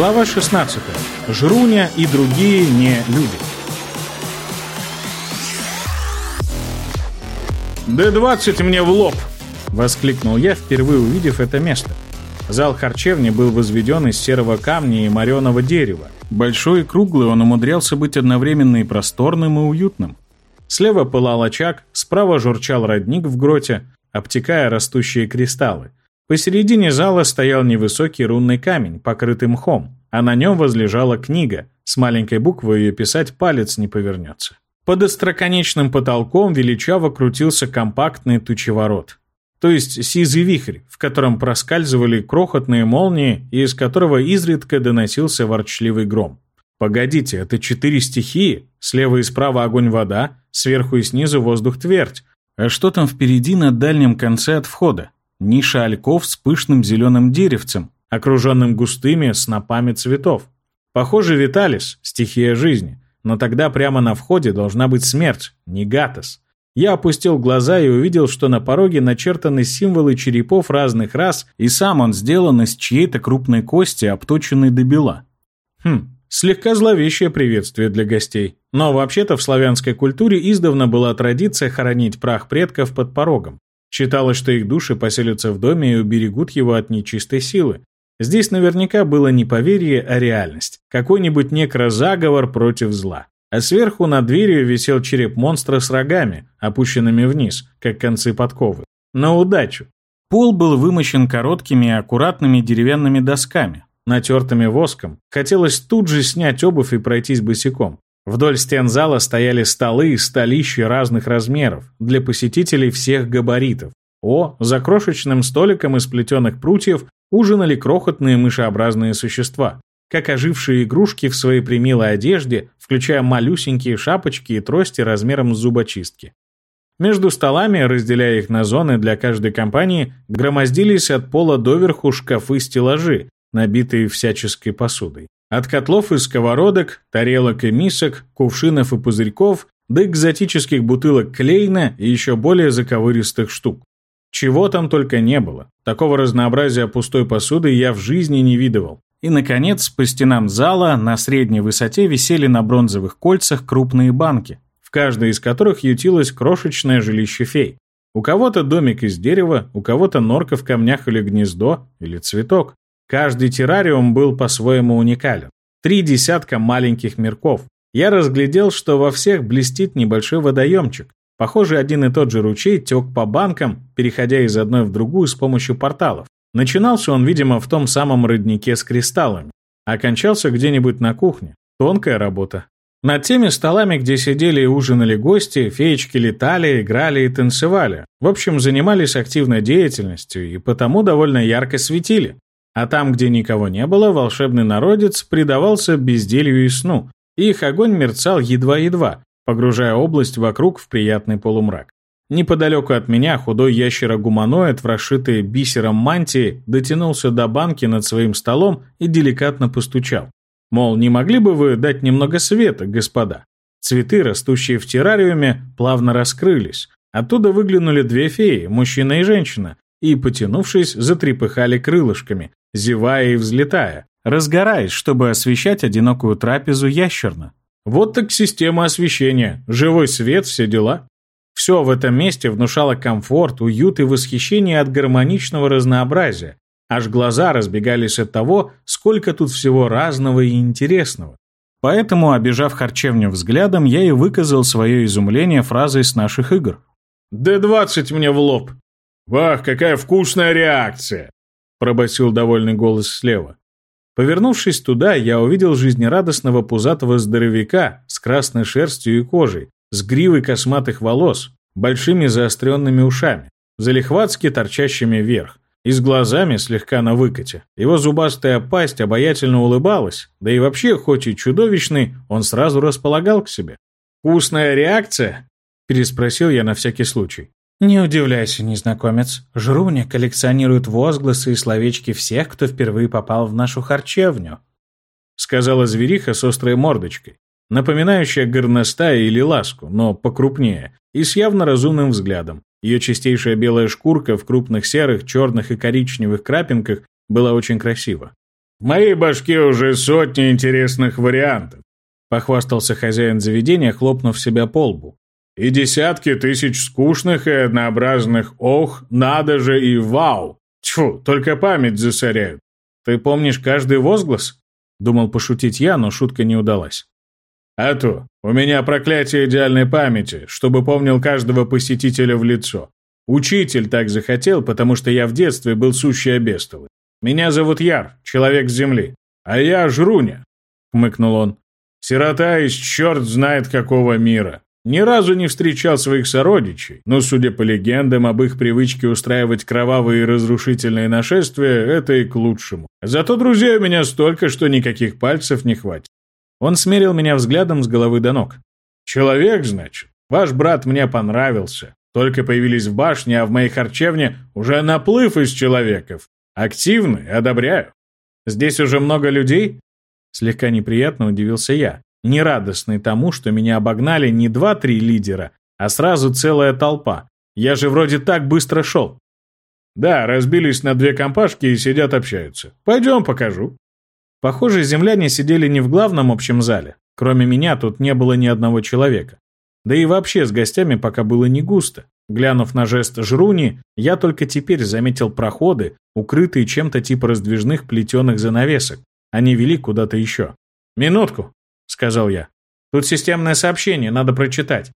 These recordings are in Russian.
Глава 16. Жруня и другие не люди. «Д-20 мне в лоб!» — воскликнул я, впервые увидев это место. Зал харчевни был возведен из серого камня и мореного дерева. Большой и круглый он умудрялся быть одновременно и просторным, и уютным. Слева пылал очаг, справа журчал родник в гроте, обтекая растущие кристаллы. Посередине зала стоял невысокий рунный камень, покрытый мхом, а на нем возлежала книга. С маленькой буквы ее писать палец не повернется. Под остроконечным потолком величаво крутился компактный тучеворот. То есть сизый вихрь, в котором проскальзывали крохотные молнии и из которого изредка доносился ворчливый гром. Погодите, это четыре стихии? Слева и справа огонь-вода, сверху и снизу воздух-твердь. А что там впереди на дальнем конце от входа? Ниша альков с пышным зеленым деревцем, окруженным густыми снопами цветов. Похоже, Виталис – стихия жизни, но тогда прямо на входе должна быть смерть, не Гатос. Я опустил глаза и увидел, что на пороге начертаны символы черепов разных рас, и сам он сделан из чьей-то крупной кости, обточенной до бела. Хм, слегка зловещее приветствие для гостей. Но вообще-то в славянской культуре издавна была традиция хоронить прах предков под порогом. Считалось, что их души поселятся в доме и уберегут его от нечистой силы. Здесь наверняка было не поверье, а реальность. Какой-нибудь некрозаговор против зла. А сверху над дверью висел череп монстра с рогами, опущенными вниз, как концы подковы. На удачу. Пол был вымощен короткими и аккуратными деревянными досками, натертыми воском. Хотелось тут же снять обувь и пройтись босиком. Вдоль стен зала стояли столы и столища разных размеров для посетителей всех габаритов. О, за крошечным столиком из плетеных прутьев ужинали крохотные мышеобразные существа, как ожившие игрушки в своей примилой одежде, включая малюсенькие шапочки и трости размером с зубочистки. Между столами, разделяя их на зоны для каждой компании, громоздились от пола доверху шкафы-стеллажи, набитые всяческой посудой. От котлов и сковородок, тарелок и мисок, кувшинов и пузырьков до экзотических бутылок клейна и еще более заковыристых штук. Чего там только не было. Такого разнообразия пустой посуды я в жизни не видывал. И, наконец, по стенам зала на средней высоте висели на бронзовых кольцах крупные банки, в каждой из которых ютилось крошечное жилище фей. У кого-то домик из дерева, у кого-то норка в камнях или гнездо, или цветок. Каждый террариум был по-своему уникален. Три десятка маленьких мирков. Я разглядел, что во всех блестит небольшой водоемчик. Похоже, один и тот же ручей тек по банкам, переходя из одной в другую с помощью порталов. Начинался он, видимо, в том самом роднике с кристаллами. Окончался где-нибудь на кухне. Тонкая работа. Над теми столами, где сидели и ужинали гости, феечки летали, играли и танцевали. В общем, занимались активной деятельностью и потому довольно ярко светили. А там, где никого не было, волшебный народец предавался безделью и сну, и их огонь мерцал едва-едва, погружая область вокруг в приятный полумрак. Неподалеку от меня худой ящера-гуманоид в расшитой бисером мантии дотянулся до банки над своим столом и деликатно постучал. Мол, не могли бы вы дать немного света, господа? Цветы, растущие в террариуме, плавно раскрылись. Оттуда выглянули две феи, мужчина и женщина, и, потянувшись, затрепыхали крылышками, зевая и взлетая, разгораясь, чтобы освещать одинокую трапезу ящерна. Вот так система освещения, живой свет, все дела. Все в этом месте внушало комфорт, уют и восхищение от гармоничного разнообразия. Аж глаза разбегались от того, сколько тут всего разного и интересного. Поэтому, обижав харчевню взглядом, я и выказал свое изумление фразой с наших игр. «Д-20 мне в лоб!» «Вах, какая вкусная реакция!» Пробасил довольный голос слева. Повернувшись туда, я увидел жизнерадостного пузатого здоровяка с красной шерстью и кожей, с гривой косматых волос, большими заостренными ушами, залихватски торчащими вверх, и с глазами слегка на выкате. Его зубастая пасть обаятельно улыбалась, да и вообще, хоть и чудовищный, он сразу располагал к себе. «Вкусная реакция?» – переспросил я на всякий случай. Не удивляйся, незнакомец. Жруня коллекционирует возгласы и словечки всех, кто впервые попал в нашу харчевню. Сказала звериха с острой мордочкой, напоминающая горностая или ласку, но покрупнее, и с явно разумным взглядом. Ее чистейшая белая шкурка в крупных серых, черных и коричневых крапинках была очень красива. В моей башке уже сотни интересных вариантов», — похвастался хозяин заведения, хлопнув себя по лбу. «И десятки тысяч скучных и однообразных «ох», «надо же» и «вау». Тьфу, только память засоряют. Ты помнишь каждый возглас? Думал пошутить я, но шутка не удалась. А то, у меня проклятие идеальной памяти, чтобы помнил каждого посетителя в лицо. Учитель так захотел, потому что я в детстве был сущий обестовый. Меня зовут Яр, человек с земли. А я Жруня, хмыкнул он. Сирота из черт знает какого мира. Ни разу не встречал своих сородичей, но, судя по легендам об их привычке устраивать кровавые и разрушительные нашествия, это и к лучшему. Зато друзей у меня столько, что никаких пальцев не хватит. Он смерил меня взглядом с головы до ног. «Человек, значит? Ваш брат мне понравился. Только появились в башне, а в моей харчевне уже наплыв из человеков. Активный, одобряю. Здесь уже много людей?» Слегка неприятно удивился я нерадостный тому, что меня обогнали не два-три лидера, а сразу целая толпа. Я же вроде так быстро шел. Да, разбились на две компашки и сидят общаются. Пойдем покажу. Похоже, земляне сидели не в главном общем зале. Кроме меня тут не было ни одного человека. Да и вообще с гостями пока было не густо. Глянув на жест Жруни, я только теперь заметил проходы, укрытые чем-то типа раздвижных плетеных занавесок. Они вели куда-то еще. «Минутку», сказал я. «Тут системное сообщение, надо прочитать».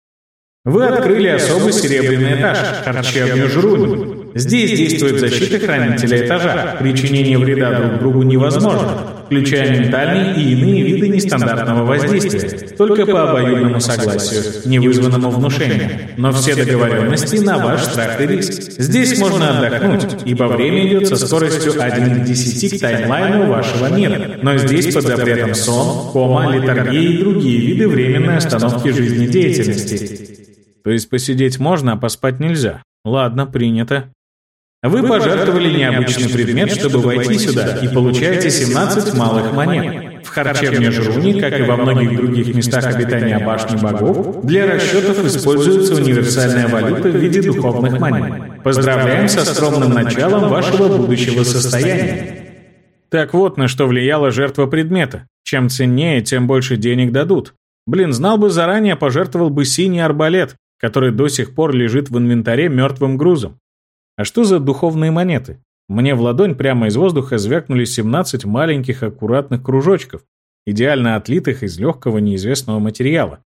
Вы открыли особый серебряный этаж, харчевню Жруни. Здесь действует защита хранителя этажа. Причинение вреда друг другу невозможно, включая ментальные и иные виды нестандартного воздействия, только по обоюдному согласию, не вызванному внушением. Но все договоренности на ваш страх и риск. Здесь можно отдохнуть, ибо время идет со скоростью 1 к 10 к таймлайну вашего мира. Но здесь под запретом сон, кома, литургия и другие виды временной остановки жизнедеятельности. То есть посидеть можно, а поспать нельзя. Ладно, принято. Вы пожертвовали необычный предмет, чтобы войти сюда, и получаете 17 малых монет. В харчевне Жруни, как и во многих других местах обитания башни богов, для расчетов используется универсальная валюта в виде духовных монет. Поздравляем со скромным началом вашего будущего состояния. Так вот, на что влияла жертва предмета. Чем ценнее, тем больше денег дадут. Блин, знал бы заранее, пожертвовал бы синий арбалет, который до сих пор лежит в инвентаре мертвым грузом. А что за духовные монеты? Мне в ладонь прямо из воздуха звякнули 17 маленьких аккуратных кружочков, идеально отлитых из легкого неизвестного материала.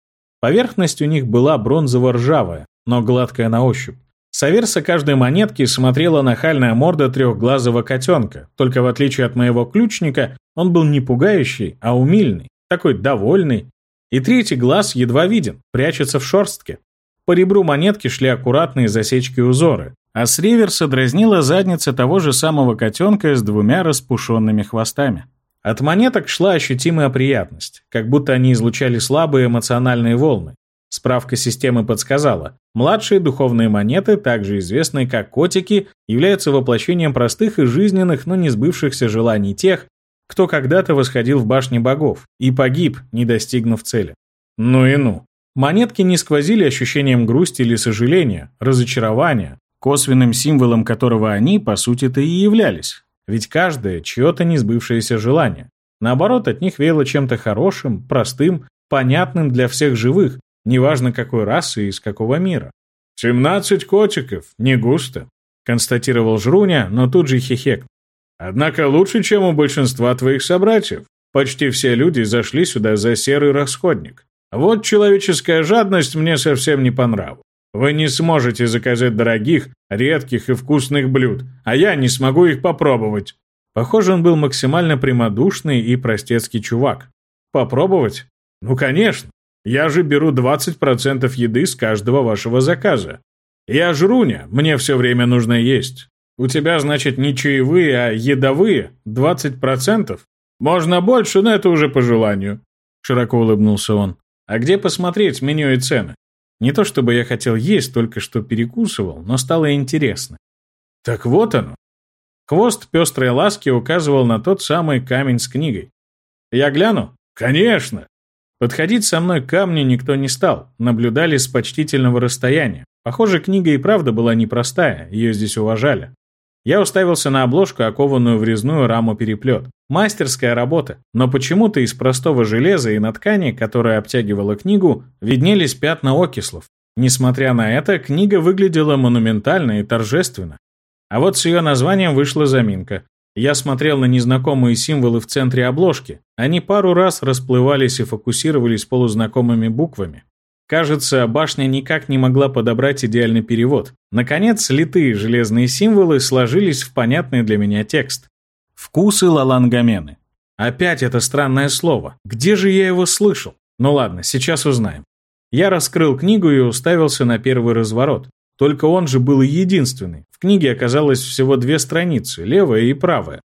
Поверхность у них была бронзово-ржавая, но гладкая на ощупь. С каждой монетки смотрела нахальная морда трехглазого котенка, только в отличие от моего ключника, он был не пугающий, а умильный, такой довольный. И третий глаз едва виден, прячется в шорстке. По ребру монетки шли аккуратные засечки узоры, а с реверса дразнила задница того же самого котенка с двумя распушенными хвостами. От монеток шла ощутимая приятность, как будто они излучали слабые эмоциональные волны. Справка системы подсказала, младшие духовные монеты, также известные как котики, являются воплощением простых и жизненных, но не сбывшихся желаний тех, кто когда-то восходил в башне богов и погиб, не достигнув цели. Ну и ну. Монетки не сквозили ощущением грусти или сожаления, разочарования, косвенным символом которого они, по сути-то, и являлись. Ведь каждое – чье-то несбывшееся желание. Наоборот, от них веяло чем-то хорошим, простым, понятным для всех живых, неважно какой расы и из какого мира. «Семнадцать котиков, не густо», – констатировал Жруня, но тут же хихек. «Однако лучше, чем у большинства твоих собратьев. Почти все люди зашли сюда за серый расходник. Вот человеческая жадность мне совсем не понравилась. Вы не сможете заказать дорогих, редких и вкусных блюд, а я не смогу их попробовать». Похоже, он был максимально прямодушный и простецкий чувак. «Попробовать? Ну, конечно. Я же беру 20% еды с каждого вашего заказа. Я жруня, мне все время нужно есть. У тебя, значит, не чаевые, а едовые? 20%? Можно больше, но это уже по желанию». Широко улыбнулся он. «А где посмотреть меню и цены?» Не то чтобы я хотел есть, только что перекусывал, но стало интересно. Так вот оно. Хвост пестрой ласки указывал на тот самый камень с книгой. Я гляну? Конечно! Подходить со мной к камню никто не стал, наблюдали с почтительного расстояния. Похоже, книга и правда была непростая, ее здесь уважали. Я уставился на обложку, окованную в резную раму переплет. Мастерская работа, но почему-то из простого железа и на ткани, которая обтягивала книгу, виднелись пятна окислов. Несмотря на это, книга выглядела монументально и торжественно. А вот с ее названием вышла заминка. Я смотрел на незнакомые символы в центре обложки. Они пару раз расплывались и фокусировались полузнакомыми буквами. Кажется, башня никак не могла подобрать идеальный перевод. Наконец, слитые железные символы сложились в понятный для меня текст. «Вкусы лалангамены». Опять это странное слово. Где же я его слышал? Ну ладно, сейчас узнаем. Я раскрыл книгу и уставился на первый разворот. Только он же был единственный. В книге оказалось всего две страницы, левая и правая.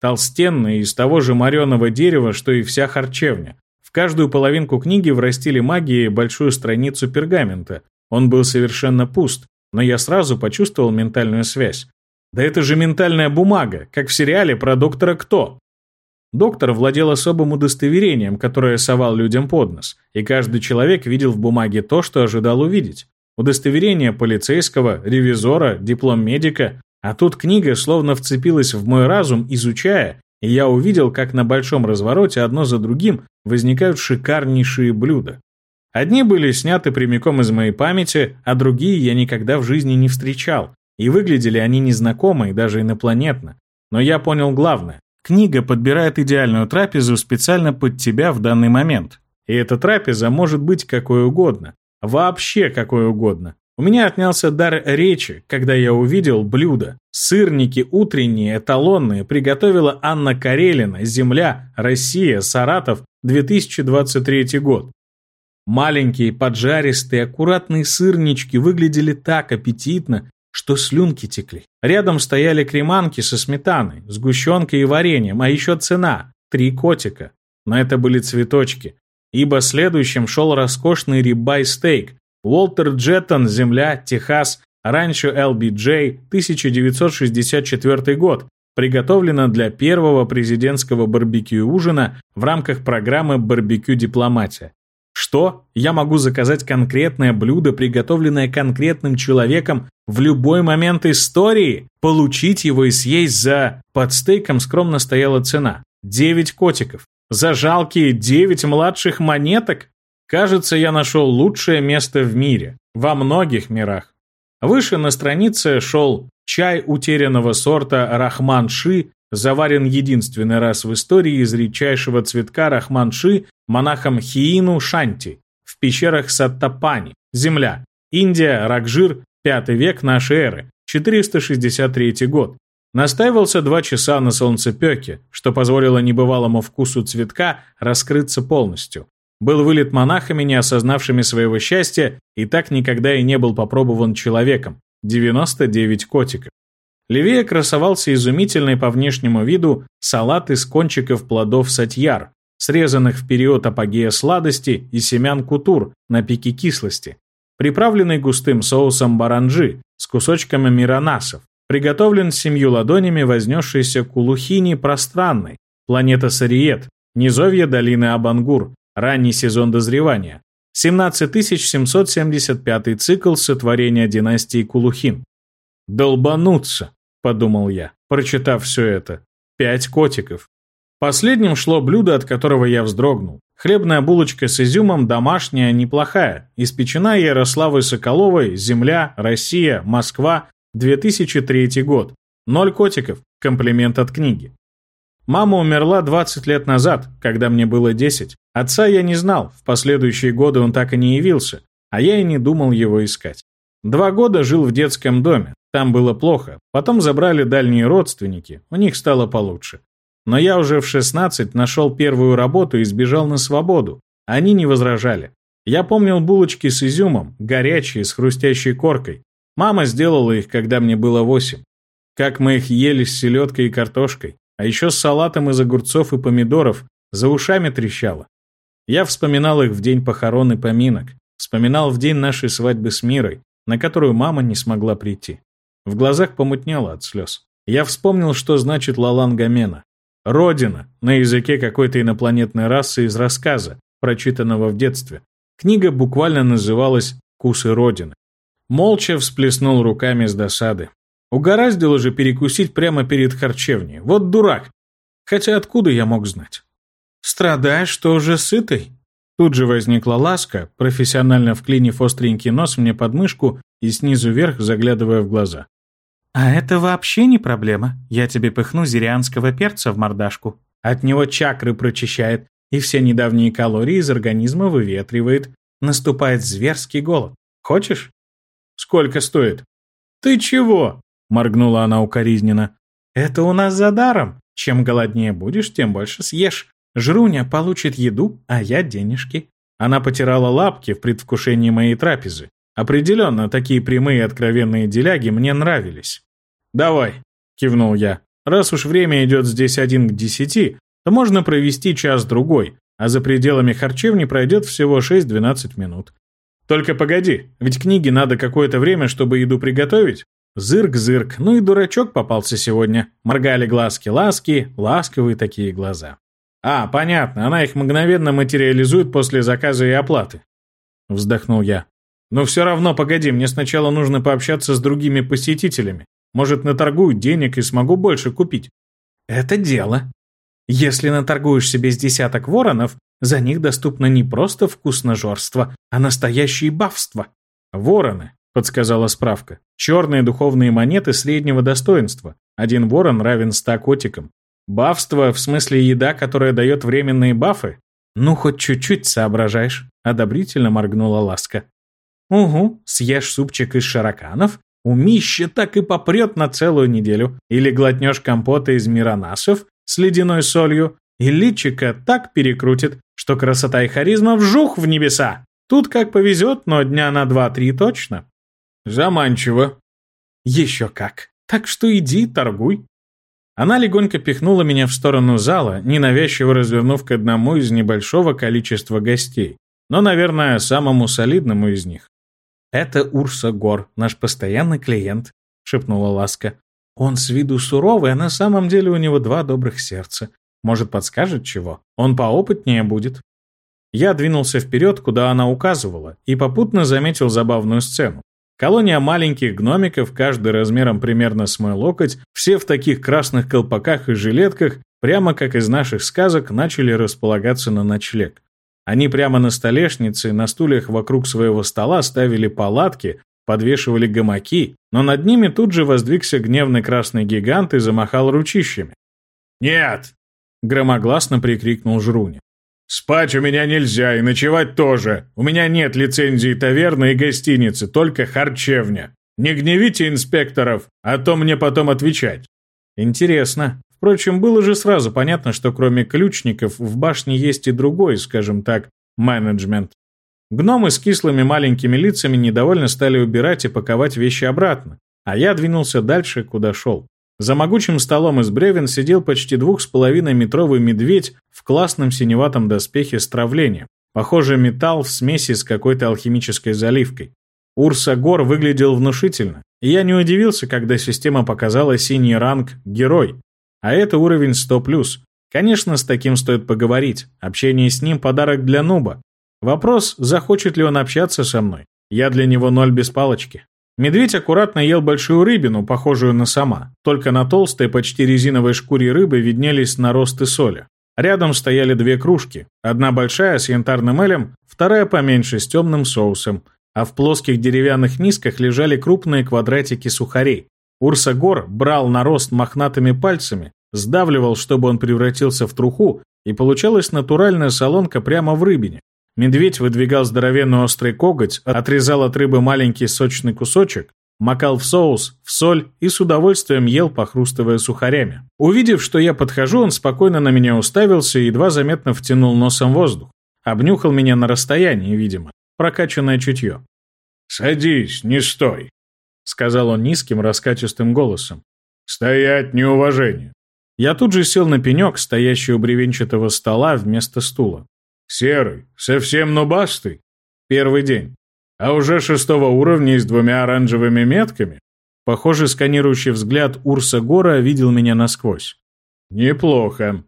Толстенные, из того же мореного дерева, что и вся харчевня. В каждую половинку книги врастили магией большую страницу пергамента. Он был совершенно пуст, но я сразу почувствовал ментальную связь. Да это же ментальная бумага, как в сериале про доктора Кто. Доктор владел особым удостоверением, которое совал людям под нос, и каждый человек видел в бумаге то, что ожидал увидеть. Удостоверение полицейского, ревизора, диплом медика. А тут книга словно вцепилась в мой разум, изучая, и я увидел, как на большом развороте одно за другим возникают шикарнейшие блюда. Одни были сняты прямиком из моей памяти, а другие я никогда в жизни не встречал, и выглядели они незнакомо и даже инопланетно. Но я понял главное. Книга подбирает идеальную трапезу специально под тебя в данный момент. И эта трапеза может быть какой угодно. Вообще какой угодно. У меня отнялся дар речи, когда я увидел блюдо. Сырники утренние, эталонные, приготовила Анна Карелина, Земля, Россия, Саратов, 2023 год. Маленькие, поджаристые, аккуратные сырнички выглядели так аппетитно, что слюнки текли. Рядом стояли креманки со сметаной, сгущенкой и вареньем, а еще цена – три котика. Но это были цветочки ибо следующим шел роскошный рибай-стейк. Уолтер Джеттон, Земля, Техас, ранчо LBJ, 1964 год, приготовлено для первого президентского барбекю-ужина в рамках программы «Барбекю Дипломатия». Что? Я могу заказать конкретное блюдо, приготовленное конкретным человеком в любой момент истории, получить его и съесть за... Под стейком скромно стояла цена. 9 котиков. За жалкие девять младших монеток? Кажется, я нашел лучшее место в мире. Во многих мирах. Выше на странице шел чай утерянного сорта Рахман-Ши, заварен единственный раз в истории из редчайшего цветка Рахман-Ши монахом Хиину Шанти в пещерах Саттапани, Земля, Индия, Ракжир, 5 век нашей эры, 463 год. Настаивался два часа на солнцепеке, что позволило небывалому вкусу цветка раскрыться полностью. Был вылет монахами, не осознавшими своего счастья, и так никогда и не был попробован человеком. 99 котиков. Левее красовался изумительный по внешнему виду салат из кончиков плодов сатьяр, срезанных в период апогея сладости и семян кутур на пике кислости, приправленный густым соусом баранджи с кусочками миранасов, Приготовлен семью ладонями вознесшийся Кулухини пространный, планета Сариет, низовье долины Абангур, ранний сезон дозревания. 17775 цикл сотворения династии Кулухин. «Долбануться», — подумал я, прочитав все это. Пять котиков. Последним шло блюдо, от которого я вздрогнул. Хлебная булочка с изюмом домашняя, неплохая, испечена Ярославой Соколовой, Земля, Россия, Москва, 2003 год. Ноль котиков. Комплимент от книги. Мама умерла 20 лет назад, когда мне было 10. Отца я не знал, в последующие годы он так и не явился, а я и не думал его искать. Два года жил в детском доме, там было плохо, потом забрали дальние родственники, у них стало получше. Но я уже в 16 нашел первую работу и сбежал на свободу. Они не возражали. Я помнил булочки с изюмом, горячие, с хрустящей коркой. Мама сделала их, когда мне было восемь. Как мы их ели с селедкой и картошкой, а еще с салатом из огурцов и помидоров, за ушами трещало. Я вспоминал их в день похорон и поминок, вспоминал в день нашей свадьбы с Мирой, на которую мама не смогла прийти. В глазах помутнело от слез. Я вспомнил, что значит Лалангамена. Родина, на языке какой-то инопланетной расы из рассказа, прочитанного в детстве. Книга буквально называлась «Кусы Родины». Молча всплеснул руками с досады. Угораздило же перекусить прямо перед харчевней. Вот дурак. Хотя откуда я мог знать? Страдаешь, что уже сытый? Тут же возникла ласка, профессионально вклинив остренький нос мне под мышку и снизу вверх заглядывая в глаза. «А это вообще не проблема. Я тебе пыхну зирианского перца в мордашку. От него чакры прочищает, и все недавние калории из организма выветривает. Наступает зверский голод. Хочешь?» «Сколько стоит?» «Ты чего?» — моргнула она укоризненно. «Это у нас за даром. Чем голоднее будешь, тем больше съешь. Жруня получит еду, а я денежки». Она потирала лапки в предвкушении моей трапезы. Определенно, такие прямые откровенные деляги мне нравились. «Давай», — кивнул я. «Раз уж время идет здесь один к десяти, то можно провести час-другой, а за пределами харчевни пройдет всего 6-12 минут. Только погоди, ведь книге надо какое-то время, чтобы еду приготовить. Зырк-зырк, ну и дурачок попался сегодня. Моргали глазки-ласки, ласковые такие глаза. А, понятно, она их мгновенно материализует после заказа и оплаты. Вздохнул я. Но все равно, погоди, мне сначала нужно пообщаться с другими посетителями. Может, наторгую денег и смогу больше купить. Это дело. Если наторгуешь себе с десяток воронов, за них доступно не просто вкусножорство, а настоящее бавство. Вороны, подсказала справка. Черные духовные монеты среднего достоинства. Один ворон равен ста котикам. Бафство в смысле еда, которая дает временные бафы? Ну, хоть чуть-чуть соображаешь, одобрительно моргнула Ласка. Угу, съешь супчик из шараканов, умище так и попрет на целую неделю. Или глотнешь компота из миронасов с ледяной солью, и личика так перекрутит, что красота и харизма вжух в небеса. Тут как повезет, но дня на два-три точно. Заманчиво. Еще как. Так что иди, торгуй. Она легонько пихнула меня в сторону зала, ненавязчиво развернув к одному из небольшого количества гостей, но, наверное, самому солидному из них. «Это Урса Гор, наш постоянный клиент», — шепнула Ласка. «Он с виду суровый, а на самом деле у него два добрых сердца. Может, подскажет чего? Он поопытнее будет». Я двинулся вперед, куда она указывала, и попутно заметил забавную сцену. Колония маленьких гномиков, каждый размером примерно с мой локоть, все в таких красных колпаках и жилетках, прямо как из наших сказок, начали располагаться на ночлег. Они прямо на столешнице, на стульях вокруг своего стола ставили палатки, подвешивали гамаки, но над ними тут же воздвигся гневный красный гигант и замахал ручищами. «Нет!» — громогласно прикрикнул Жруни. «Спать у меня нельзя и ночевать тоже. У меня нет лицензии таверны и гостиницы, только харчевня. Не гневите инспекторов, а то мне потом отвечать». «Интересно. Впрочем, было же сразу понятно, что кроме ключников в башне есть и другой, скажем так, менеджмент. Гномы с кислыми маленькими лицами недовольно стали убирать и паковать вещи обратно, а я двинулся дальше, куда шел. За могучим столом из бревен сидел почти двух с половиной метровый медведь в классном синеватом доспехе с травлением, похожий металл в смеси с какой-то алхимической заливкой. Урса Гор выглядел внушительно, и я не удивился, когда система показала синий ранг «Герой», а это уровень 100+. Конечно, с таким стоит поговорить. Общение с ним – подарок для нуба. Вопрос, захочет ли он общаться со мной. Я для него ноль без палочки. Медведь аккуратно ел большую рыбину, похожую на сама. Только на толстой, почти резиновой шкуре рыбы виднелись наросты соли. Рядом стояли две кружки. Одна большая с янтарным элем, вторая поменьше с темным соусом. А в плоских деревянных мисках лежали крупные квадратики сухарей. Урсагор брал нарост мохнатыми пальцами, сдавливал, чтобы он превратился в труху, и получалась натуральная солонка прямо в рыбине. Медведь выдвигал здоровенный острый коготь, отрезал от рыбы маленький сочный кусочек, макал в соус, в соль и с удовольствием ел, похрустывая сухарями. Увидев, что я подхожу, он спокойно на меня уставился и едва заметно втянул носом воздух. Обнюхал меня на расстоянии, видимо. Прокачанное чутье. «Садись, не стой», — сказал он низким, раскатистым голосом. «Стоять неуважение». Я тут же сел на пенек, стоящий у бревенчатого стола вместо стула. «Серый, совсем нубастый?» «Первый день». «А уже шестого уровня и с двумя оранжевыми метками?» Похоже, сканирующий взгляд Урса Гора видел меня насквозь. «Неплохо».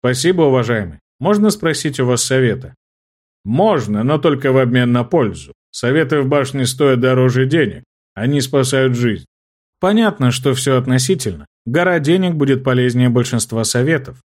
«Спасибо, уважаемый. Можно спросить у вас совета?» «Можно, но только в обмен на пользу. Советы в башне стоят дороже денег. Они спасают жизнь. Понятно, что все относительно. Гора денег будет полезнее большинства советов.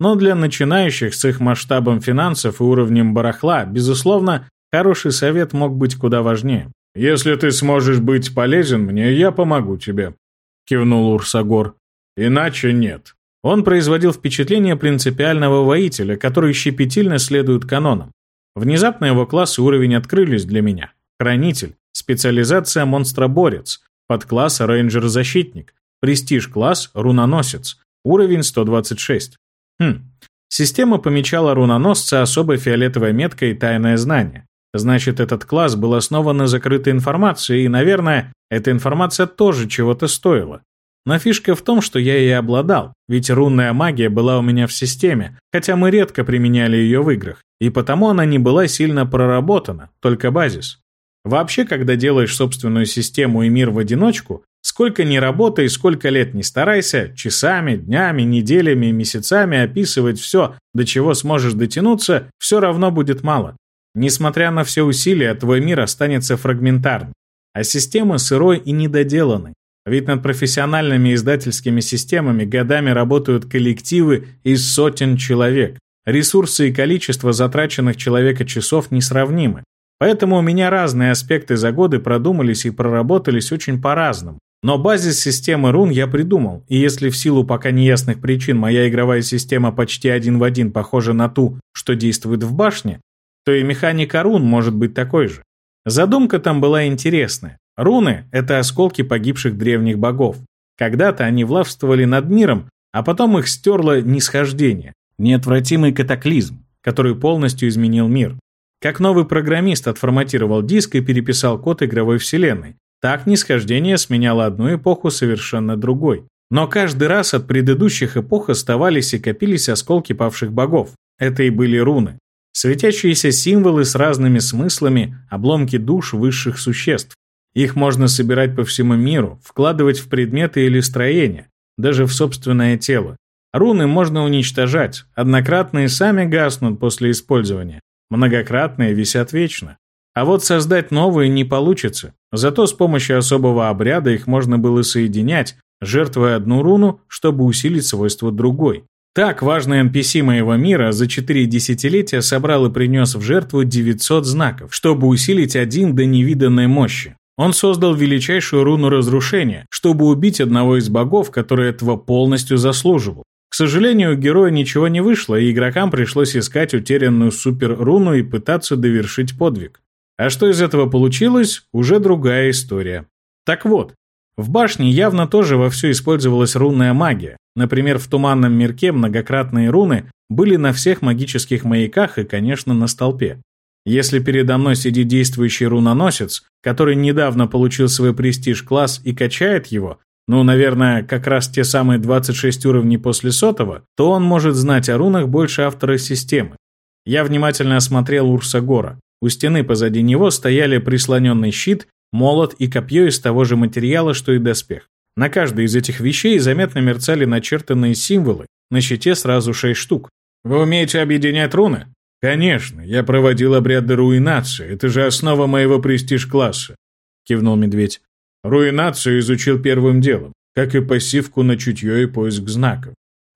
Но для начинающих с их масштабом финансов и уровнем барахла, безусловно, хороший совет мог быть куда важнее. «Если ты сможешь быть полезен мне, я помогу тебе», — кивнул Урсагор. «Иначе нет». Он производил впечатление принципиального воителя, который щепетильно следует канонам. Внезапно его класс и уровень открылись для меня. Хранитель, специализация монстроборец, подкласс рейнджер-защитник, престиж-класс руноносец, уровень 126. Хм, система помечала руноносца особой фиолетовой меткой «Тайное знание». Значит, этот класс был основан на закрытой информации, и, наверное, эта информация тоже чего-то стоила. Но фишка в том, что я ей обладал, ведь рунная магия была у меня в системе, хотя мы редко применяли ее в играх, и потому она не была сильно проработана, только базис. Вообще, когда делаешь собственную систему и мир в одиночку, сколько ни работай, сколько лет не старайся, часами, днями, неделями, месяцами описывать все, до чего сможешь дотянуться, все равно будет мало. Несмотря на все усилия, твой мир останется фрагментарным, а система сырой и недоделанной. Ведь над профессиональными издательскими системами годами работают коллективы из сотен человек. Ресурсы и количество затраченных человека часов несравнимы. Поэтому у меня разные аспекты за годы продумались и проработались очень по-разному. Но базис системы рун я придумал, и если в силу пока неясных причин моя игровая система почти один в один похожа на ту, что действует в башне, то и механика рун может быть такой же. Задумка там была интересная. Руны — это осколки погибших древних богов. Когда-то они властвовали над миром, а потом их стерло нисхождение, неотвратимый катаклизм, который полностью изменил мир. Как новый программист отформатировал диск и переписал код игровой вселенной, так нисхождение сменяло одну эпоху совершенно другой. Но каждый раз от предыдущих эпох оставались и копились осколки павших богов. Это и были руны. Светящиеся символы с разными смыслами, обломки душ высших существ. Их можно собирать по всему миру, вкладывать в предметы или строения, даже в собственное тело. Руны можно уничтожать, однократные сами гаснут после использования, многократные висят вечно. А вот создать новые не получится, зато с помощью особого обряда их можно было соединять, жертвуя одну руну, чтобы усилить свойства другой. Так важный NPC моего мира за 4 десятилетия собрал и принес в жертву 900 знаков, чтобы усилить один до невиданной мощи. Он создал величайшую руну разрушения, чтобы убить одного из богов, который этого полностью заслуживал. К сожалению, у героя ничего не вышло, и игрокам пришлось искать утерянную супер-руну и пытаться довершить подвиг. А что из этого получилось, уже другая история. Так вот, в башне явно тоже вовсю использовалась рунная магия. Например, в Туманном мирке многократные руны были на всех магических маяках и, конечно, на столпе. Если передо мной сидит действующий руноносец, который недавно получил свой престиж-класс и качает его, ну, наверное, как раз те самые 26 уровней после сотого, то он может знать о рунах больше автора системы. Я внимательно осмотрел Урсагора. У стены позади него стояли прислоненный щит молот и копье из того же материала, что и доспех. На каждой из этих вещей заметно мерцали начертанные символы, на щите сразу шесть штук. «Вы умеете объединять руны?» «Конечно, я проводил обряды руинации, это же основа моего престиж-класса», — кивнул медведь. «Руинацию изучил первым делом, как и пассивку на чутье и поиск знаков.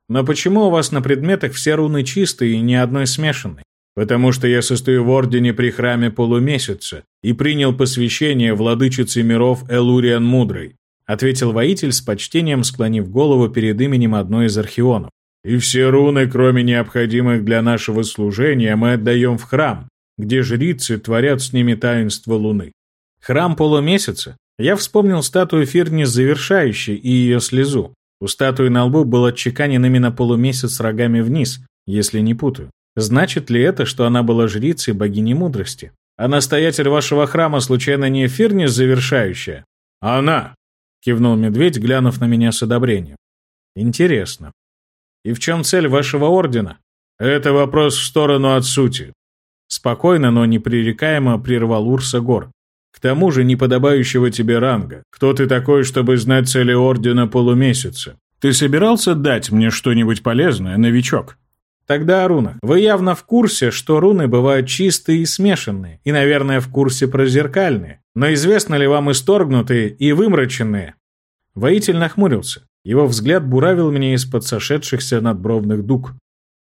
Но почему у вас на предметах все руны чистые и ни одной смешанной? Потому что я состою в ордене при храме полумесяца и принял посвящение владычицы миров Элуриан Мудрой», ответил воитель с почтением, склонив голову перед именем одной из архионов. «И все руны, кроме необходимых для нашего служения, мы отдаем в храм, где жрицы творят с ними таинство луны». Храм полумесяца? Я вспомнил статую Фирнис завершающей и ее слезу. У статуи на лбу был отчеканен именно полумесяц с рогами вниз, если не путаю. Значит ли это, что она была жрицей богини мудрости? А настоятель вашего храма случайно не Фирнис завершающая? Она! Кивнул медведь, глянув на меня с одобрением. Интересно. И в чем цель вашего ордена? Это вопрос в сторону от сути. Спокойно, но непререкаемо прервал Урса Гор. К тому же неподобающего тебе ранга. Кто ты такой, чтобы знать цели ордена полумесяца? Ты собирался дать мне что-нибудь полезное, новичок? Тогда о рунах. Вы явно в курсе, что руны бывают чистые и смешанные, и, наверное, в курсе про зеркальные. Но известно ли вам исторгнутые и вымраченные? Воитель нахмурился. Его взгляд буравил меня из-под сошедшихся надбровных дуг.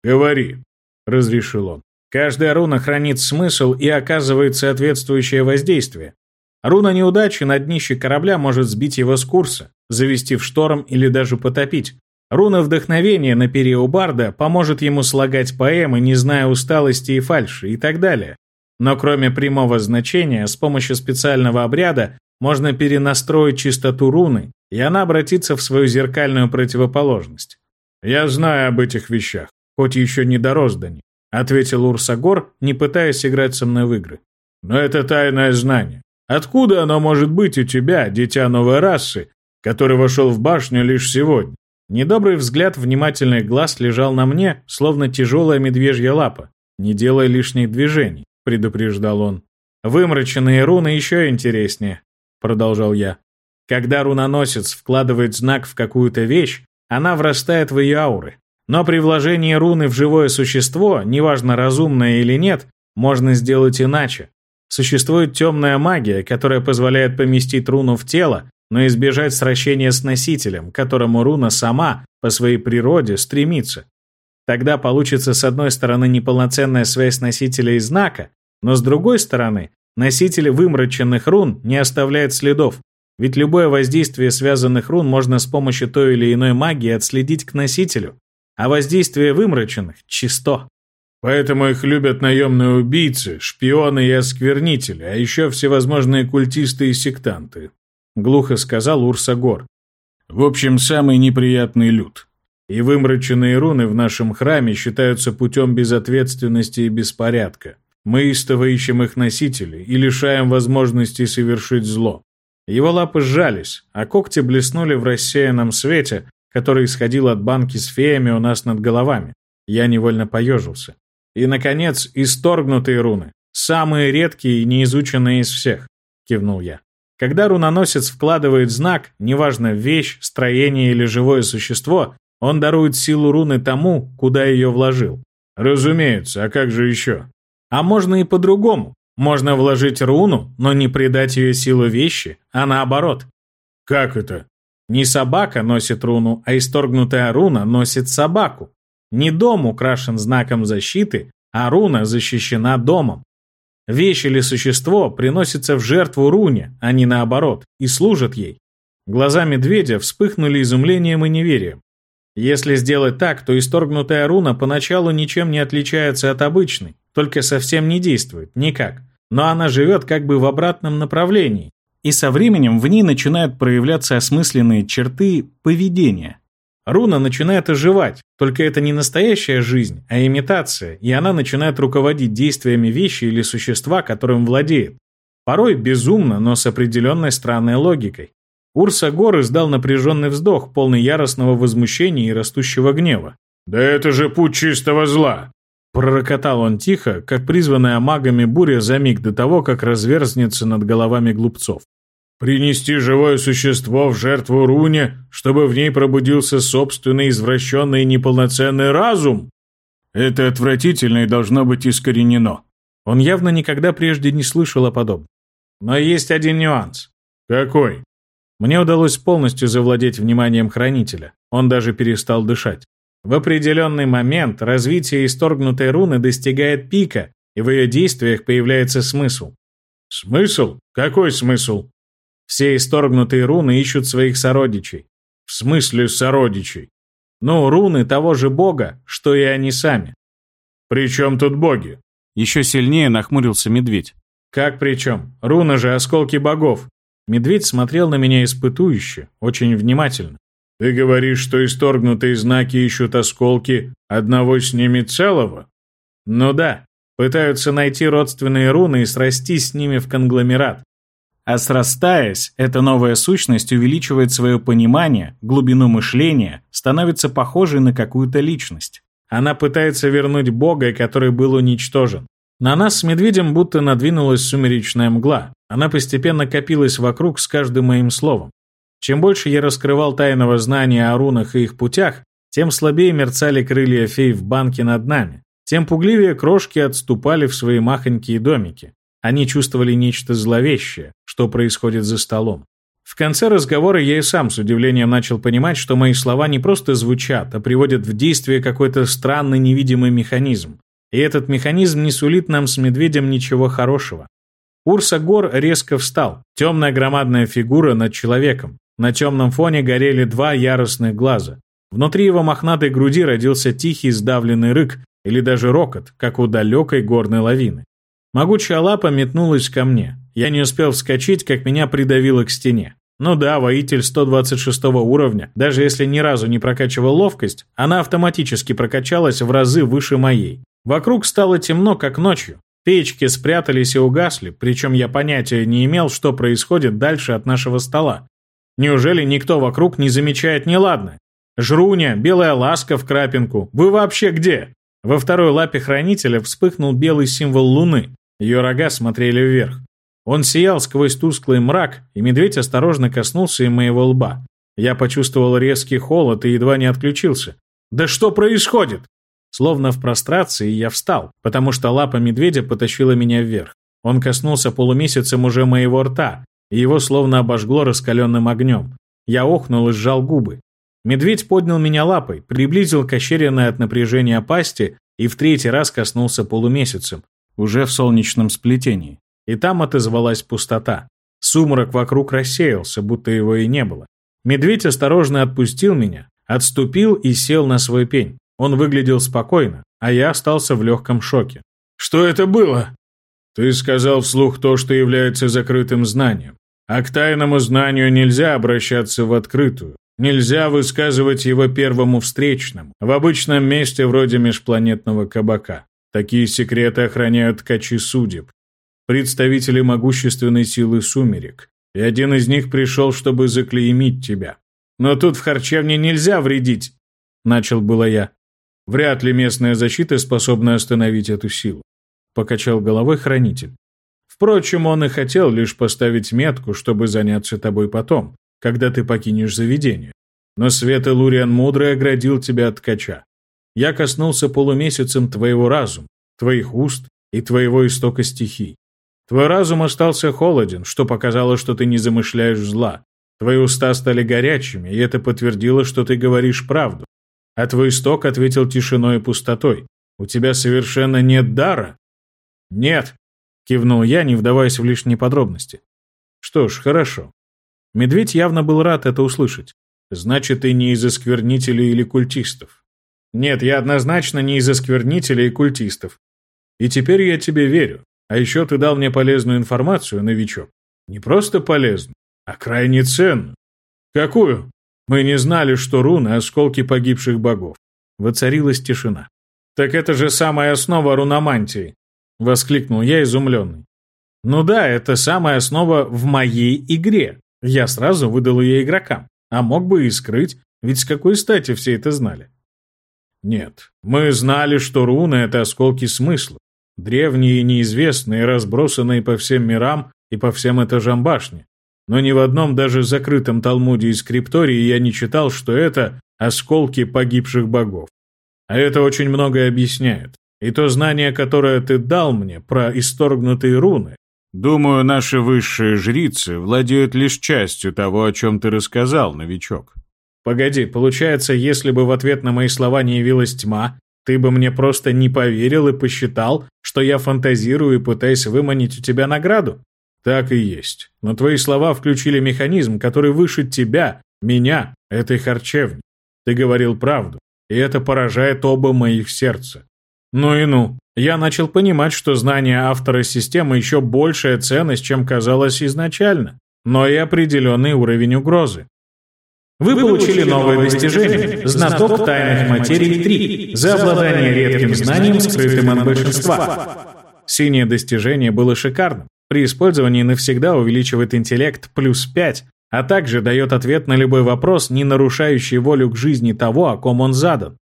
«Говори», — разрешил он. «Каждая руна хранит смысл и оказывает соответствующее воздействие. Руна неудачи на днище корабля может сбить его с курса, завести в шторм или даже потопить. Руна вдохновения на Периобарда поможет ему слагать поэмы, не зная усталости и фальши и так далее. Но кроме прямого значения, с помощью специального обряда можно перенастроить чистоту руны, и она обратится в свою зеркальную противоположность. «Я знаю об этих вещах, хоть еще не дорос до них», ответил Урсагор, не пытаясь играть со мной в игры. «Но это тайное знание. Откуда оно может быть у тебя, дитя новой расы, который вошел в башню лишь сегодня?» Недобрый взгляд внимательных глаз лежал на мне, словно тяжелая медвежья лапа. «Не делай лишних движений», — предупреждал он. «Вымраченные руны еще интереснее продолжал я. Когда руноносец вкладывает знак в какую-то вещь, она врастает в ее ауры. Но при вложении руны в живое существо, неважно разумное или нет, можно сделать иначе. Существует темная магия, которая позволяет поместить руну в тело, но избежать сращения с носителем, к которому руна сама, по своей природе, стремится. Тогда получится с одной стороны неполноценная связь носителя и знака, но с другой стороны Носитель вымраченных рун не оставляет следов, ведь любое воздействие связанных рун можно с помощью той или иной магии отследить к носителю, а воздействие вымраченных чисто. Поэтому их любят наемные убийцы, шпионы и осквернители, а еще всевозможные культисты и сектанты», — глухо сказал Урсагор. «В общем, самый неприятный люд. И вымраченные руны в нашем храме считаются путем безответственности и беспорядка. Мы истово ищем их носителей и лишаем возможности совершить зло. Его лапы сжались, а когти блеснули в рассеянном свете, который исходил от банки с феями у нас над головами. Я невольно поежился. И, наконец, исторгнутые руны. Самые редкие и неизученные из всех, кивнул я. Когда руноносец вкладывает знак, неважно вещь, строение или живое существо, он дарует силу руны тому, куда ее вложил. Разумеется, а как же еще? А можно и по-другому. Можно вложить руну, но не придать ее силу вещи, а наоборот. Как это? Не собака носит руну, а исторгнутая руна носит собаку. Не дом украшен знаком защиты, а руна защищена домом. Вещь или существо приносится в жертву руне, а не наоборот, и служит ей. Глаза медведя вспыхнули изумлением и неверием. Если сделать так, то исторгнутая руна поначалу ничем не отличается от обычной, только совсем не действует, никак. Но она живет как бы в обратном направлении, и со временем в ней начинают проявляться осмысленные черты поведения. Руна начинает оживать, только это не настоящая жизнь, а имитация, и она начинает руководить действиями вещи или существа, которым владеет. Порой безумно, но с определенной странной логикой. Урса Гор издал напряженный вздох, полный яростного возмущения и растущего гнева. «Да это же путь чистого зла!» Пророкотал он тихо, как призванная магами буря за миг до того, как разверзнется над головами глупцов. «Принести живое существо в жертву руне, чтобы в ней пробудился собственный извращенный и неполноценный разум? Это отвратительно и должно быть искоренено». Он явно никогда прежде не слышал о подобном. Но есть один нюанс. «Какой?» Мне удалось полностью завладеть вниманием хранителя. Он даже перестал дышать. В определенный момент развитие исторгнутой руны достигает пика, и в ее действиях появляется смысл. Смысл? Какой смысл? Все исторгнутые руны ищут своих сородичей. В смысле сородичей? Ну, руны того же бога, что и они сами. При чем тут боги? Еще сильнее нахмурился медведь. Как при чем? Руны же осколки богов. Медведь смотрел на меня испытующе, очень внимательно. «Ты говоришь, что исторгнутые знаки ищут осколки одного с ними целого?» «Ну да, пытаются найти родственные руны и срастись с ними в конгломерат. А срастаясь, эта новая сущность увеличивает свое понимание, глубину мышления, становится похожей на какую-то личность. Она пытается вернуть Бога, который был уничтожен. На нас с медведем будто надвинулась сумеречная мгла. Она постепенно копилась вокруг с каждым моим словом. Чем больше я раскрывал тайного знания о рунах и их путях, тем слабее мерцали крылья фей в банке над нами, тем пугливее крошки отступали в свои махонькие домики. Они чувствовали нечто зловещее, что происходит за столом. В конце разговора я и сам с удивлением начал понимать, что мои слова не просто звучат, а приводят в действие какой-то странный невидимый механизм. И этот механизм не сулит нам с медведем ничего хорошего. Урса Гор резко встал, темная громадная фигура над человеком. На темном фоне горели два яростных глаза. Внутри его мохнатой груди родился тихий сдавленный рык или даже рокот, как у далекой горной лавины. Могучая лапа метнулась ко мне. Я не успел вскочить, как меня придавило к стене. Ну да, воитель 126 уровня, даже если ни разу не прокачивал ловкость, она автоматически прокачалась в разы выше моей. Вокруг стало темно, как ночью. Печки спрятались и угасли, причем я понятия не имел, что происходит дальше от нашего стола. Неужели никто вокруг не замечает неладное? Жруня, белая ласка в крапинку. Вы вообще где? Во второй лапе хранителя вспыхнул белый символ луны. Ее рога смотрели вверх. Он сиял сквозь тусклый мрак, и медведь осторожно коснулся и моего лба. Я почувствовал резкий холод и едва не отключился. «Да что происходит?» Словно в прострации я встал, потому что лапа медведя потащила меня вверх. Он коснулся полумесяцем уже моего рта, и его словно обожгло раскаленным огнем. Я охнул и сжал губы. Медведь поднял меня лапой, приблизил к от напряжения пасти и в третий раз коснулся полумесяцем, уже в солнечном сплетении. И там отозвалась пустота. Сумрак вокруг рассеялся, будто его и не было. Медведь осторожно отпустил меня, отступил и сел на свой пень. Он выглядел спокойно, а я остался в легком шоке. «Что это было?» «Ты сказал вслух то, что является закрытым знанием. А к тайному знанию нельзя обращаться в открытую. Нельзя высказывать его первому встречному, в обычном месте вроде межпланетного кабака. Такие секреты охраняют ткачи судеб, представители могущественной силы сумерек, и один из них пришел, чтобы заклеймить тебя. Но тут в харчевне нельзя вредить, начал было я. Вряд ли местная защита способна остановить эту силу, покачал головой хранитель. Впрочем, он и хотел лишь поставить метку, чтобы заняться тобой потом, когда ты покинешь заведение. Но Свет Луриан Мудрый оградил тебя от ткача. Я коснулся полумесяцем твоего разума, твоих уст и твоего истока стихий. Твой разум остался холоден, что показало, что ты не замышляешь зла. Твои уста стали горячими, и это подтвердило, что ты говоришь правду. А твой исток ответил тишиной и пустотой. У тебя совершенно нет дара? Нет, кивнул я, не вдаваясь в лишние подробности. Что ж, хорошо. Медведь явно был рад это услышать. Значит, ты не из осквернителей или культистов. Нет, я однозначно не из осквернителей и культистов. И теперь я тебе верю. А еще ты дал мне полезную информацию, новичок. Не просто полезную, а крайне ценную. Какую? Мы не знали, что руны — осколки погибших богов. Воцарилась тишина. Так это же самая основа руномантии. Воскликнул я, изумленный. Ну да, это самая основа в моей игре. Я сразу выдал ее игрокам. А мог бы и скрыть, ведь с какой стати все это знали? Нет, мы знали, что руны — это осколки смысла. Древние и неизвестные, разбросанные по всем мирам и по всем этажам башни. Но ни в одном даже закрытом Талмуде и скриптории я не читал, что это осколки погибших богов. А это очень многое объясняет. И то знание, которое ты дал мне про исторгнутые руны, Думаю, наши высшие жрицы владеют лишь частью того, о чем ты рассказал, новичок. Погоди, получается, если бы в ответ на мои слова не явилась тьма, ты бы мне просто не поверил и посчитал, что я фантазирую и пытаюсь выманить у тебя награду? Так и есть. Но твои слова включили механизм, который выше тебя, меня, этой харчевни. Ты говорил правду, и это поражает оба моих сердца. Ну и ну. Я начал понимать, что знание автора системы еще большая ценность, чем казалось изначально, но и определенный уровень угрозы. Вы, получили новое достижение «Знаток тайных материй 3» за обладание редким знанием, скрытым от большинства. Синее достижение было шикарным. При использовании навсегда увеличивает интеллект плюс 5, а также дает ответ на любой вопрос, не нарушающий волю к жизни того, о ком он задан.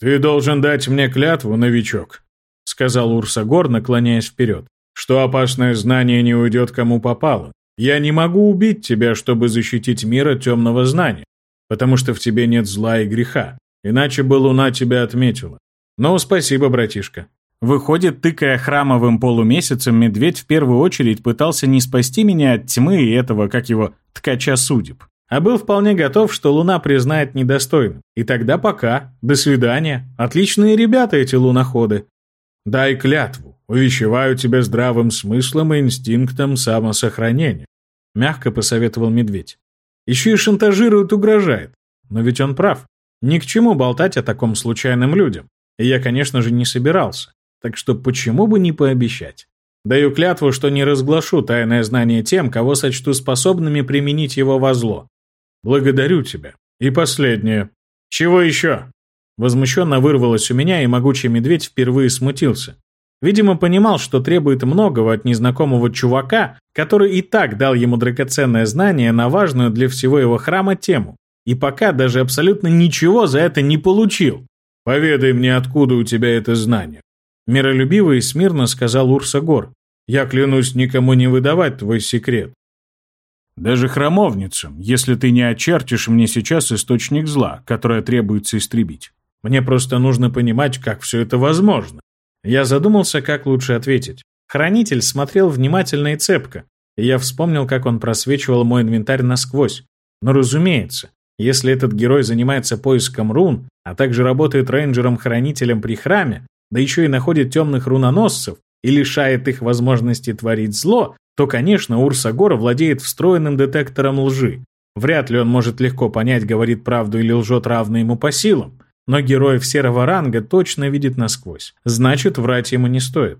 «Ты должен дать мне клятву, новичок», — сказал Урсагор, наклоняясь вперед, «что опасное знание не уйдет кому попало. Я не могу убить тебя, чтобы защитить мир от темного знания, потому что в тебе нет зла и греха, иначе бы луна тебя отметила. Но спасибо, братишка». Выходит, тыкая храмовым полумесяцем, медведь в первую очередь пытался не спасти меня от тьмы и этого, как его, ткача судеб. А был вполне готов, что Луна признает недостойным. И тогда пока. До свидания. Отличные ребята эти луноходы. Дай клятву. Увещеваю тебя здравым смыслом и инстинктом самосохранения. Мягко посоветовал медведь. Еще и шантажирует, угрожает. Но ведь он прав. Ни к чему болтать о таком случайным людям. И я, конечно же, не собирался. Так что почему бы не пообещать? Даю клятву, что не разглашу тайное знание тем, кого сочту способными применить его во зло. Благодарю тебя. И последнее. Чего еще? Возмущенно вырвалось у меня, и могучий медведь впервые смутился. Видимо, понимал, что требует многого от незнакомого чувака, который и так дал ему драгоценное знание на важную для всего его храма тему. И пока даже абсолютно ничего за это не получил. «Поведай мне, откуда у тебя это знание», — миролюбиво и смирно сказал Урсагор. «Я клянусь никому не выдавать твой секрет. Даже храмовницам, если ты не очертишь мне сейчас источник зла, которое требуется истребить. Мне просто нужно понимать, как все это возможно. Я задумался, как лучше ответить. Хранитель смотрел внимательно и цепко, и я вспомнил, как он просвечивал мой инвентарь насквозь. Но разумеется, если этот герой занимается поиском рун, а также работает рейнджером-хранителем при храме, да еще и находит темных руноносцев и лишает их возможности творить зло, то, конечно, Урсагор владеет встроенным детектором лжи. Вряд ли он может легко понять, говорит правду или лжет равно ему по силам. Но героев серого ранга точно видит насквозь. Значит, врать ему не стоит.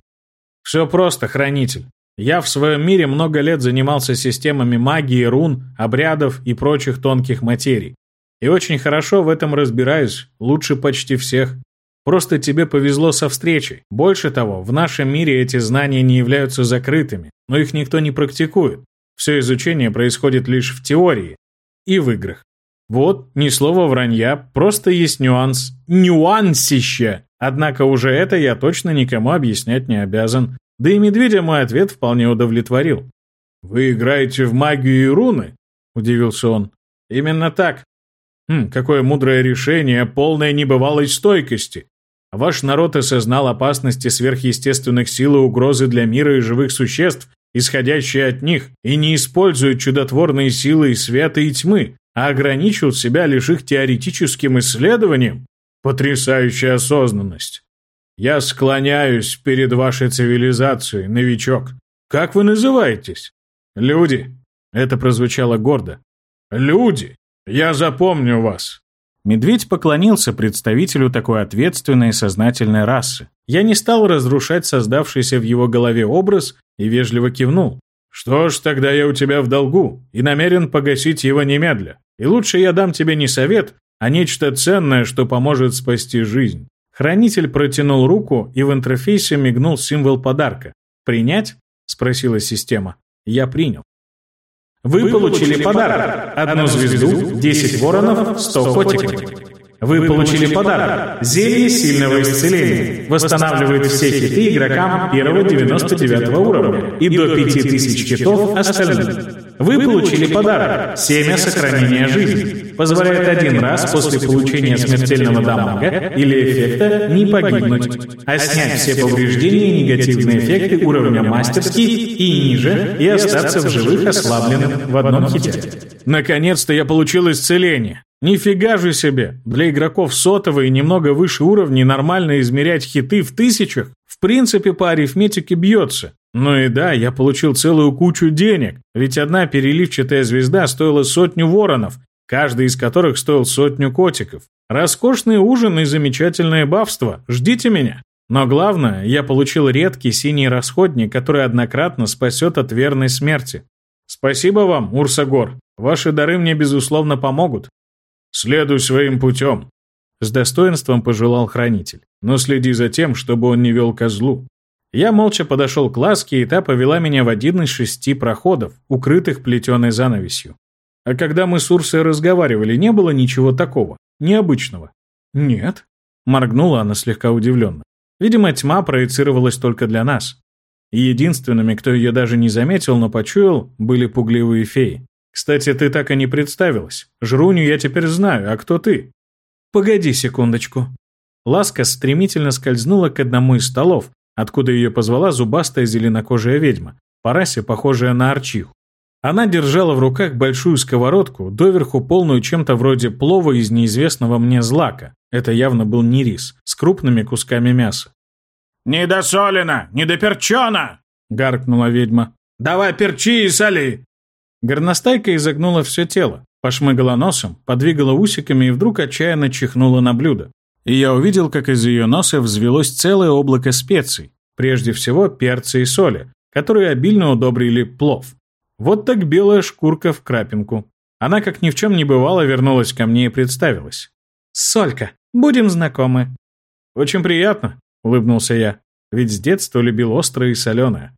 Все просто, хранитель. Я в своем мире много лет занимался системами магии, рун, обрядов и прочих тонких материй. И очень хорошо в этом разбираюсь, лучше почти всех. Просто тебе повезло со встречей. Больше того, в нашем мире эти знания не являются закрытыми, но их никто не практикует. Все изучение происходит лишь в теории и в играх. Вот, ни слова вранья, просто есть нюанс. Нюансище! Однако уже это я точно никому объяснять не обязан. Да и медведя мой ответ вполне удовлетворил. «Вы играете в магию и руны?» – удивился он. «Именно так». «Хм, какое мудрое решение, полное небывалой стойкости. Ваш народ осознал опасности сверхъестественных сил и угрозы для мира и живых существ, исходящие от них, и не использует чудотворные силы и света и тьмы, а ограничил себя лишь их теоретическим исследованием. Потрясающая осознанность. Я склоняюсь перед вашей цивилизацией, новичок. Как вы называетесь? Люди. Это прозвучало гордо. Люди. Я запомню вас. Медведь поклонился представителю такой ответственной и сознательной расы. Я не стал разрушать создавшийся в его голове образ и вежливо кивнул. «Что ж, тогда я у тебя в долгу и намерен погасить его немедля. И лучше я дам тебе не совет, а нечто ценное, что поможет спасти жизнь». Хранитель протянул руку, и в интерфейсе мигнул символ подарка. «Принять?» – спросила система. Я принял. Вы получили подарок. Одну звезду, 10 воронов, 100 котиков. Вы получили подарок. Зелье сильного исцеления. Восстанавливает все хиты игрокам первого 99 уровня и до 5000 хитов остальным. Вы получили подарок «Семя сохранения жизни». Позволяет один раз после получения смертельного дамага или эффекта не погибнуть, а снять все повреждения и негативные эффекты уровня мастерский и ниже и остаться в живых ослабленным в одном хите. Наконец-то я получил исцеление. Нифига же себе! Для игроков сотого и немного выше уровней нормально измерять хиты в тысячах в принципе по арифметике бьется. Ну и да, я получил целую кучу денег, ведь одна переливчатая звезда стоила сотню воронов, каждый из которых стоил сотню котиков. Роскошный ужин и замечательное бавство. Ждите меня. Но главное, я получил редкий синий расходник, который однократно спасет от верной смерти. Спасибо вам, Урсагор. Ваши дары мне, безусловно, помогут. Следуй своим путем. С достоинством пожелал хранитель. Но следи за тем, чтобы он не вел козлу. Я молча подошел к ласке, и та повела меня в один из шести проходов, укрытых плетеной занавесью. А когда мы с Урсой разговаривали, не было ничего такого, необычного. «Нет», — моргнула она слегка удивленно. Видимо, тьма проецировалась только для нас. Единственными, кто ее даже не заметил, но почуял, были пугливые феи. Кстати, ты так и не представилась. Жруню я теперь знаю, а кто ты? Погоди секундочку. Ласка стремительно скользнула к одному из столов, откуда ее позвала зубастая зеленокожая ведьма, по расе похожая на арчиху. Она держала в руках большую сковородку, доверху полную чем-то вроде плова из неизвестного мне злака. Это явно был не рис, с крупными кусками мяса. «Недосолено! Недоперчено!» — гаркнула ведьма. «Давай перчи и соли!» Горностайка изогнула все тело, пошмыгала носом, подвигала усиками и вдруг отчаянно чихнула на блюдо. И я увидел, как из ее носа взвелось целое облако специй, прежде всего перца и соли, которые обильно удобрили плов. Вот так белая шкурка в крапинку. Она, как ни в чем не бывало, вернулась ко мне и представилась. «Солька, будем знакомы». «Очень приятно», — улыбнулся я, ведь с детства любил острое и соленое.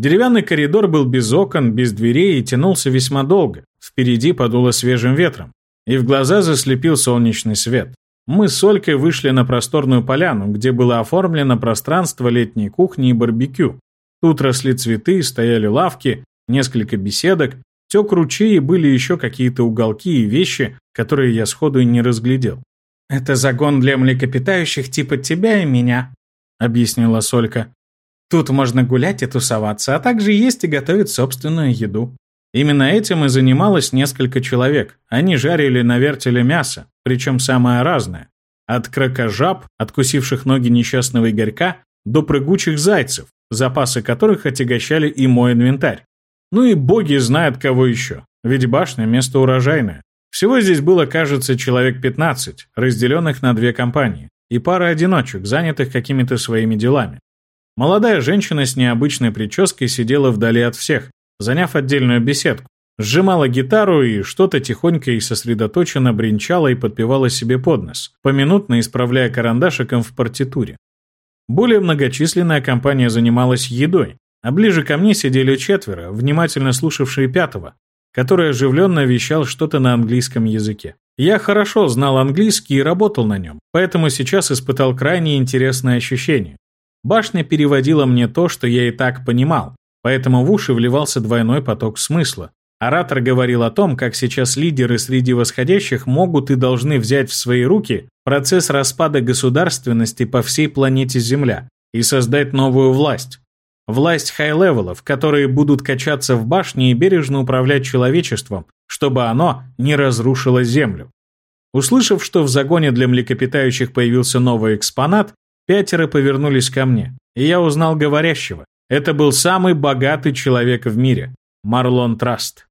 Деревянный коридор был без окон, без дверей и тянулся весьма долго. Впереди подуло свежим ветром, и в глаза заслепил солнечный свет. Мы с Олькой вышли на просторную поляну, где было оформлено пространство летней кухни и барбекю. Тут росли цветы, стояли лавки, несколько беседок, тек ручей и были еще какие-то уголки и вещи, которые я сходу и не разглядел. «Это загон для млекопитающих типа тебя и меня», — объяснила Солька. «Тут можно гулять и тусоваться, а также есть и готовить собственную еду». Именно этим и занималось несколько человек. Они жарили на вертеле мясо, причем самое разное. От кракожаб, откусивших ноги несчастного Игорька, до прыгучих зайцев, запасы которых отягощали и мой инвентарь. Ну и боги знают кого еще, ведь башня – место урожайное. Всего здесь было, кажется, человек 15, разделенных на две компании, и пара одиночек, занятых какими-то своими делами. Молодая женщина с необычной прической сидела вдали от всех, заняв отдельную беседку, сжимала гитару и что-то тихонько и сосредоточенно бренчала и подпевала себе под нос, поминутно исправляя карандашиком в партитуре. Более многочисленная компания занималась едой, а ближе ко мне сидели четверо, внимательно слушавшие пятого, который оживленно вещал что-то на английском языке. Я хорошо знал английский и работал на нем, поэтому сейчас испытал крайне интересное ощущение. Башня переводила мне то, что я и так понимал, поэтому в уши вливался двойной поток смысла. Оратор говорил о том, как сейчас лидеры среди восходящих могут и должны взять в свои руки процесс распада государственности по всей планете Земля и создать новую власть, Власть хай-левелов, которые будут качаться в башне и бережно управлять человечеством, чтобы оно не разрушило Землю. Услышав, что в загоне для млекопитающих появился новый экспонат, пятеро повернулись ко мне, и я узнал говорящего. Это был самый богатый человек в мире – Марлон Траст.